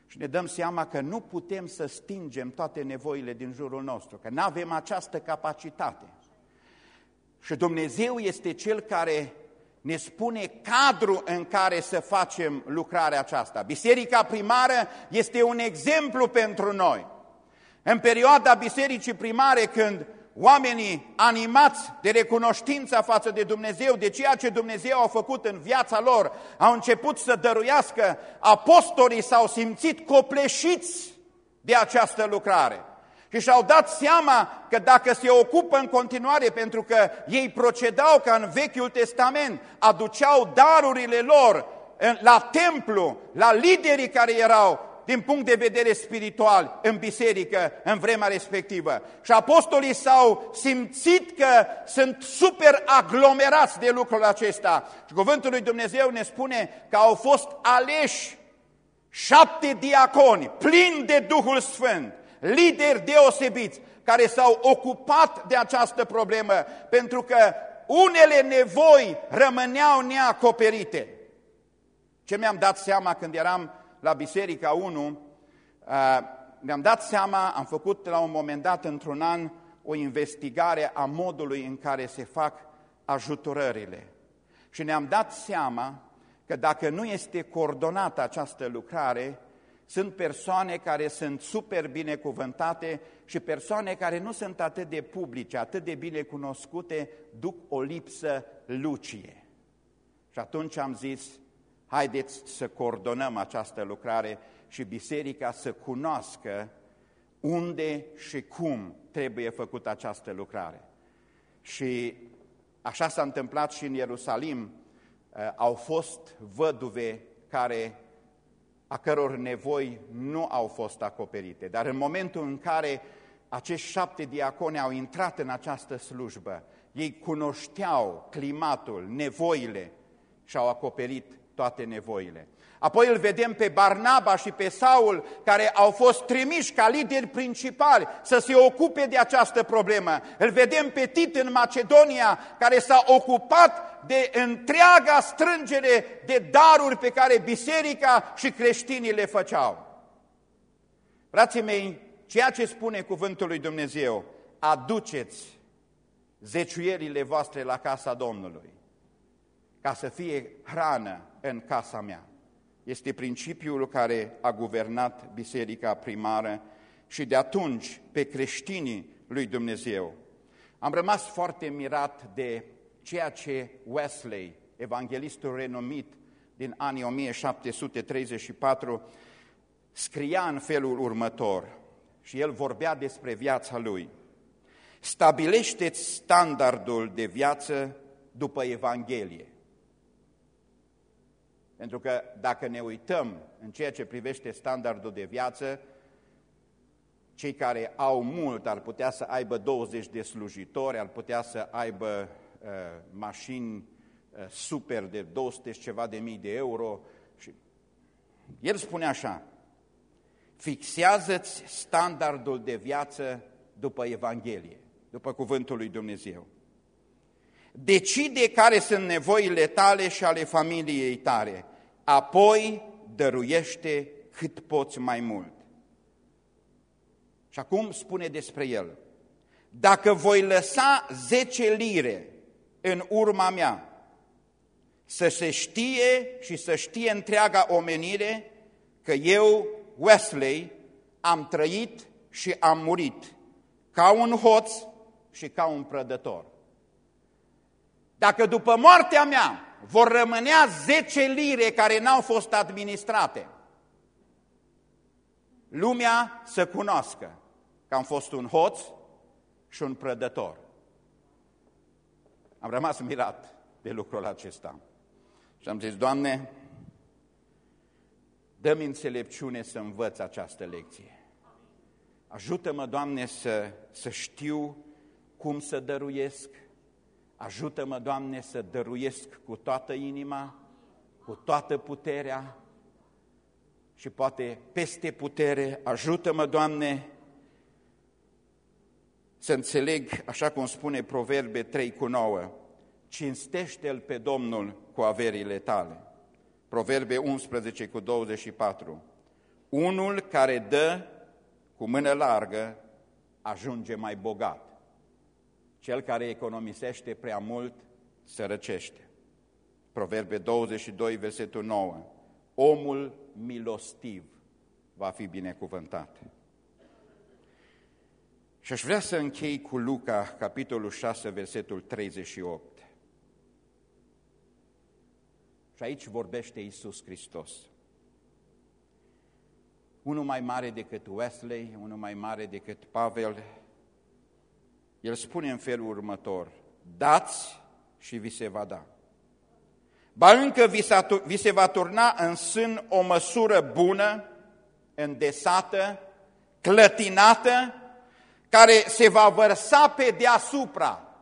și ne dăm seama că nu putem să stingem toate nevoile din jurul nostru, că nu avem această capacitate. Și Dumnezeu este Cel care ne spune cadrul în care să facem lucrarea aceasta. Biserica primară este un exemplu pentru noi. În perioada bisericii primare, când oamenii animați de recunoștința față de Dumnezeu, de ceea ce Dumnezeu a făcut în viața lor, au început să dăruiască, apostolii s-au simțit copleșiți de această lucrare. Și și-au dat seama că dacă se ocupă în continuare, pentru că ei procedau ca în Vechiul Testament, aduceau darurile lor la templu, la liderii care erau, din punct de vedere spiritual în biserică în vremea respectivă. Și apostolii s-au simțit că sunt super aglomerați de lucrul acesta. Și cuvântul lui Dumnezeu ne spune că au fost aleși șapte diaconi plini de Duhul Sfânt, lideri deosebiți, care s-au ocupat de această problemă, pentru că unele nevoi rămâneau neacoperite. Ce mi-am dat seama când eram la Biserica 1, ne-am dat seama, am făcut la un moment dat, într-un an, o investigare a modului în care se fac ajutorările. Și ne-am dat seama că dacă nu este coordonată această lucrare, sunt persoane care sunt super binecuvântate și persoane care nu sunt atât de publice, atât de bine cunoscute, duc o lipsă lucie. Și atunci am zis, haideți să coordonăm această lucrare și biserica să cunoască unde și cum trebuie făcută această lucrare. Și așa s-a întâmplat și în Ierusalim, uh, au fost văduve care, a căror nevoi nu au fost acoperite. Dar în momentul în care acești șapte diaconi au intrat în această slujbă, ei cunoșteau climatul, nevoile și au acoperit toate nevoile. Apoi îl vedem pe Barnaba și pe Saul, care au fost trimiși ca lideri principali să se ocupe de această problemă. Îl vedem pe Tit în Macedonia, care s-a ocupat de întreaga strângere de daruri pe care biserica și creștinii le făceau. Frații mei, ceea ce spune cuvântul lui Dumnezeu, aduceți zeciuierile voastre la casa Domnului, ca să fie hrană în casa mea. Este principiul care a guvernat biserica primară și de atunci pe creștinii lui Dumnezeu. Am rămas foarte mirat de ceea ce Wesley, evanghelistul renumit din anii 1734, scria în felul următor și el vorbea despre viața lui. Stabilește-ți standardul de viață după Evanghelie. Pentru că dacă ne uităm în ceea ce privește standardul de viață, cei care au mult ar putea să aibă 20 de slujitori, ar putea să aibă uh, mașini uh, super de 200 și ceva de mii de euro. Și el spune așa, fixează-ți standardul de viață după Evanghelie, după cuvântul lui Dumnezeu. Decide care sunt nevoile tale și ale familiei tale, apoi dăruiește cât poți mai mult. Și acum spune despre el, dacă voi lăsa zece lire în urma mea, să se știe și să știe întreaga omenire că eu, Wesley, am trăit și am murit ca un hoț și ca un prădător. Dacă după moartea mea vor rămânea 10 lire care n-au fost administrate, lumea să cunoască că am fost un hoț și un prădător. Am rămas mirat de lucrul acesta. Și am zis, Doamne, dă-mi înțelepciune să învăț această lecție. Ajută-mă, Doamne, să, să știu cum să dăruiesc. Ajută-mă, Doamne, să dăruiesc cu toată inima, cu toată puterea și poate peste putere. Ajută-mă, Doamne, să înțeleg, așa cum spune Proverbe 3 cu 9, cinstește-L pe Domnul cu averile tale. Proverbe 11 cu 24. Unul care dă cu mână largă ajunge mai bogat. Cel care economisește prea mult sărăcește. Proverbe 22, versetul 9. Omul milostiv va fi binecuvântat. Și aș vrea să închei cu Luca, capitolul 6, versetul 38. Și aici vorbește Iisus Hristos. Unul mai mare decât Wesley, unul mai mare decât Pavel, el spune în felul următor, dați și vi se va da. Ba încă vi, vi se va turna în sân o măsură bună, îndesată, clătinată, care se va vărsa pe deasupra.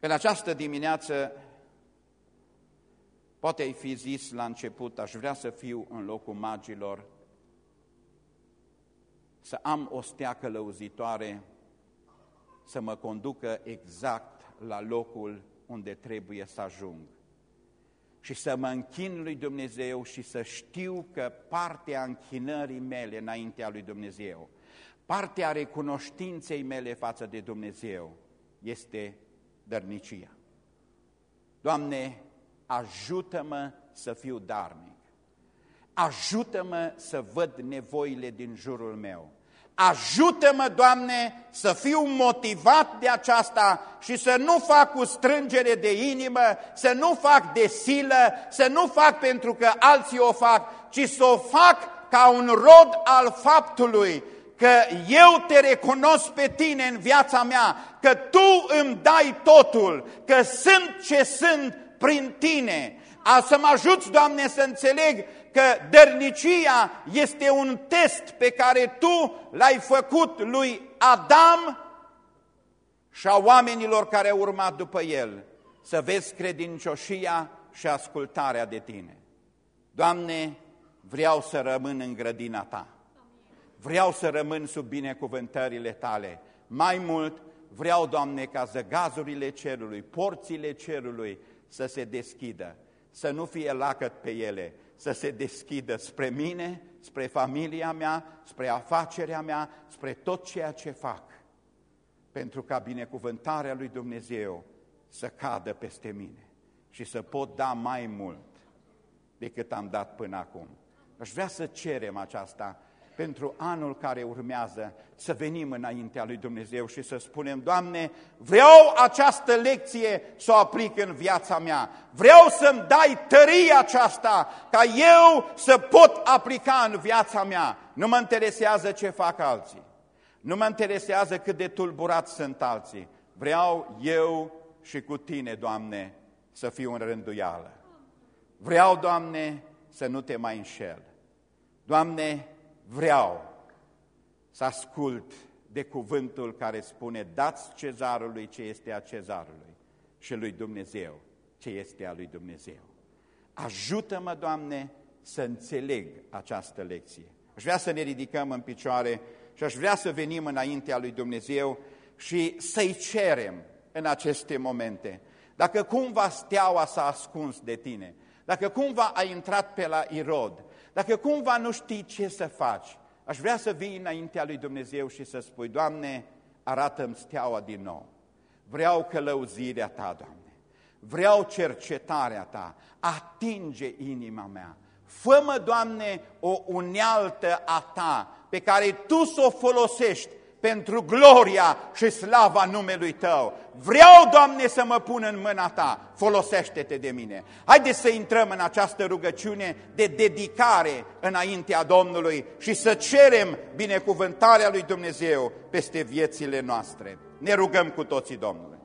În această dimineață, poate ai fi zis la început, aș vrea să fiu în locul magilor, să am o stea călăuzitoare, să mă conducă exact la locul unde trebuie să ajung și să mă închin lui Dumnezeu și să știu că partea închinării mele înaintea lui Dumnezeu, partea recunoștinței mele față de Dumnezeu este dărnicia. Doamne, ajută-mă să fiu darnic. Ajută-mă să văd nevoile din jurul meu. Ajută-mă, Doamne, să fiu motivat de aceasta și să nu fac cu strângere de inimă, să nu fac de silă, să nu fac pentru că alții o fac, ci să o fac ca un rod al faptului că eu te recunosc pe tine în viața mea, că tu îmi dai totul, că sunt ce sunt prin tine. A să mă ajuți, Doamne, să înțeleg că dărnicia este un test pe care Tu l-ai făcut lui Adam și a oamenilor care au urmat după el, să vezi credincioșia și ascultarea de Tine. Doamne, vreau să rămân în grădina Ta. Vreau să rămân sub binecuvântările Tale. Mai mult, vreau, Doamne, ca zăgazurile cerului, porțile cerului să se deschidă, să nu fie lacăt pe ele, să se deschidă spre mine, spre familia mea, spre afacerea mea, spre tot ceea ce fac, pentru ca binecuvântarea lui Dumnezeu să cadă peste mine și să pot da mai mult decât am dat până acum. Aș vrea să cerem aceasta pentru anul care urmează să venim înaintea lui Dumnezeu și să spunem, Doamne, vreau această lecție să o aplic în viața mea. Vreau să-mi dai tăria aceasta ca eu să pot aplica în viața mea. Nu mă interesează ce fac alții. Nu mă interesează cât de tulburați sunt alții. Vreau eu și cu Tine, Doamne, să fiu în rânduială. Vreau, Doamne, să nu te mai înșel. Doamne, vreau să ascult de cuvântul care spune dați cezarului ce este a cezarului și lui Dumnezeu ce este a lui Dumnezeu. Ajută-mă, Doamne, să înțeleg această lecție. Aș vrea să ne ridicăm în picioare și aș vrea să venim înaintea lui Dumnezeu și să-i cerem în aceste momente. Dacă cumva steaua s-a ascuns de tine, dacă cumva ai intrat pe la Irod, dacă cumva nu știi ce să faci, aș vrea să vii înaintea lui Dumnezeu și să spui, Doamne, arată-mi steaua din nou. Vreau călăuzirea Ta, Doamne. Vreau cercetarea Ta. Atinge inima mea. Fă-mă, Doamne, o unealtă a Ta pe care Tu să o folosești pentru gloria și slava numelui Tău. Vreau, Doamne, să mă pun în mâna Ta, folosește-te de mine. Haideți să intrăm în această rugăciune de dedicare înaintea Domnului și să cerem binecuvântarea lui Dumnezeu peste viețile noastre. Ne rugăm cu toții Domnului.